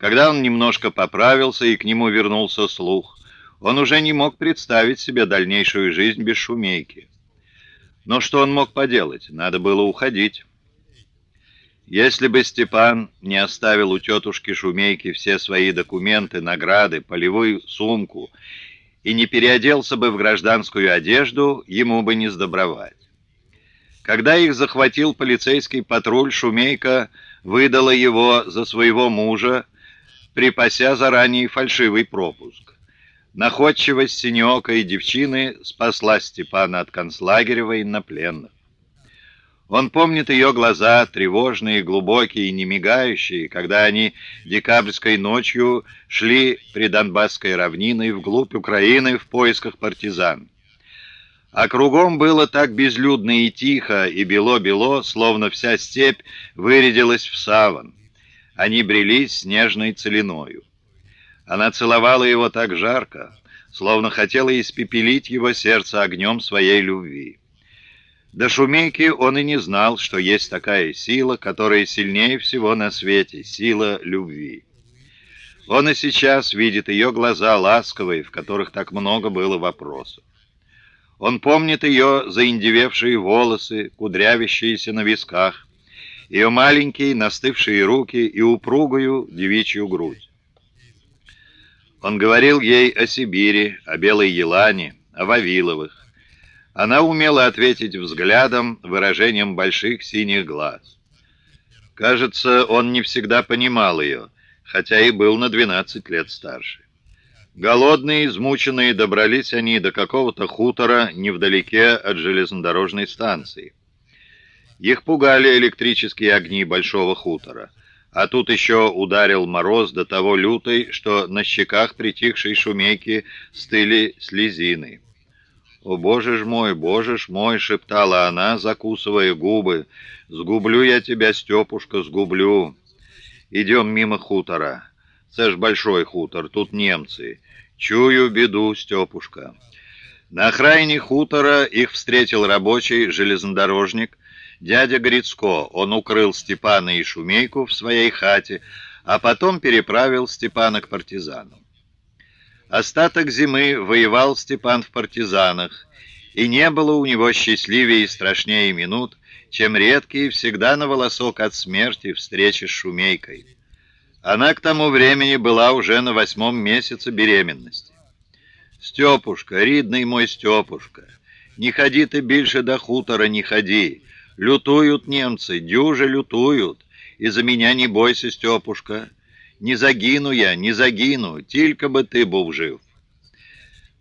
Когда он немножко поправился и к нему вернулся слух, он уже не мог представить себе дальнейшую жизнь без шумейки. Но что он мог поделать? Надо было уходить. Если бы Степан не оставил у тетушки Шумейки все свои документы, награды, полевую сумку и не переоделся бы в гражданскую одежду, ему бы не сдобровать. Когда их захватил полицейский патруль, Шумейка выдала его за своего мужа, припася заранее фальшивый пропуск. Находчивость синеокой девчины спасла Степана от концлагеря военнопленных. Он помнит ее глаза, тревожные, глубокие и немигающие, когда они декабрьской ночью шли придонбасской равниной вглубь Украины в поисках партизан. А кругом было так безлюдно и тихо, и бело-бело, словно вся степь вырядилась в саван. Они брелись снежной целиною. Она целовала его так жарко, словно хотела испепелить его сердце огнем своей любви. До Шумейки он и не знал, что есть такая сила, которая сильнее всего на свете, сила любви. Он и сейчас видит ее глаза ласковые, в которых так много было вопросов. Он помнит ее заиндевевшие волосы, кудрявящиеся на висках, ее маленькие настывшие руки и упругую девичью грудь. Он говорил ей о Сибири, о Белой Елане, о Вавиловых. Она умела ответить взглядом, выражением больших синих глаз. Кажется, он не всегда понимал ее, хотя и был на 12 лет старше. Голодные, измученные, добрались они до какого-то хутора невдалеке от железнодорожной станции. Их пугали электрические огни большого хутора. А тут еще ударил мороз до того лютый, что на щеках притихшей шумейки стыли слезины. «О, боже ж мой, боже ж мой!» — шептала она, закусывая губы. «Сгублю я тебя, Степушка, сгублю!» «Идем мимо хутора. Це ж большой хутор, тут немцы. Чую беду, Степушка». На окраине хутора их встретил рабочий железнодорожник, Дядя Грицко, он укрыл Степана и Шумейку в своей хате, а потом переправил Степана к партизанам. Остаток зимы воевал Степан в партизанах, и не было у него счастливее и страшнее минут, чем редкие всегда на волосок от смерти встречи с Шумейкой. Она к тому времени была уже на восьмом месяце беременности. «Степушка, ридный мой Степушка, не ходи ты больше до хутора, не ходи, Лютуют немцы, дюже лютуют, и за меня не бойся, Степушка. Не загину я, не загину, только бы ты был жив.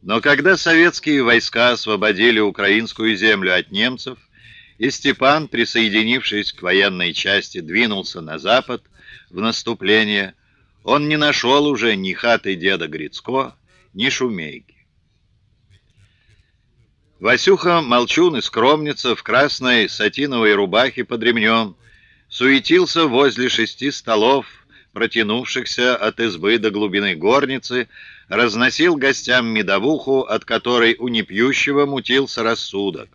Но когда советские войска освободили украинскую землю от немцев, и Степан, присоединившись к военной части, двинулся на запад в наступление, он не нашел уже ни хаты деда Грицко, ни шумейки. Васюха, молчун и скромница в красной сатиновой рубахе под ремнем, суетился возле шести столов, протянувшихся от избы до глубины горницы, разносил гостям медовуху, от которой у непьющего мутился рассудок.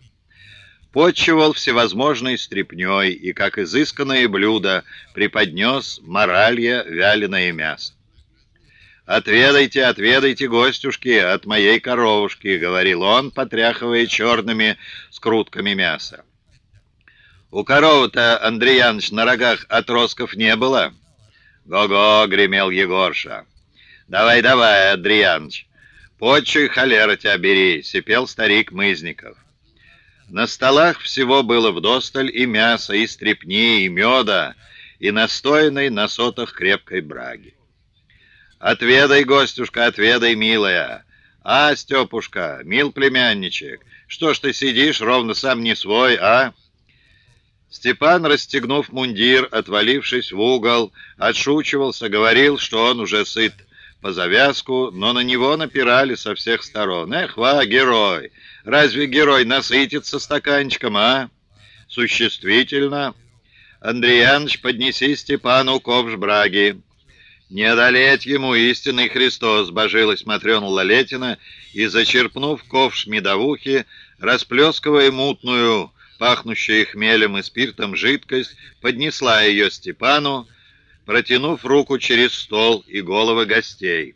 Подчевал всевозможной стряпней и, как изысканное блюдо, преподнес моралья вяленое мясо. «Отведайте, отведайте, гостюшки, от моей коровушки», — говорил он, потряхивая черными скрутками мяса. «У коровы-то, Андрей Яныч, на рогах отростков не было?» «Го-го!» — гремел Егорша. «Давай, давай, Андрей Яныч, почуй холера тебя бери!» — сипел старик Мызников. На столах всего было вдосталь и мяса, и стрепни, и меда, и настойной на сотах крепкой браги. «Отведай, гостюшка, отведай, милая!» «А, Степушка, мил племянничек, что ж ты сидишь, ровно сам не свой, а?» Степан, расстегнув мундир, отвалившись в угол, отшучивался, говорил, что он уже сыт по завязку, но на него напирали со всех сторон. «Эх, ва, герой! Разве герой насытится стаканчиком, а?» «Существительно!» «Андрей Иванович, поднеси Степану ковш браги!» «Не одолеть ему истинный Христос!» — божилась Матрена Лалетина и, зачерпнув ковш медовухи, расплескивая мутную, пахнущую хмелем и спиртом жидкость, поднесла ее Степану, протянув руку через стол и головы гостей.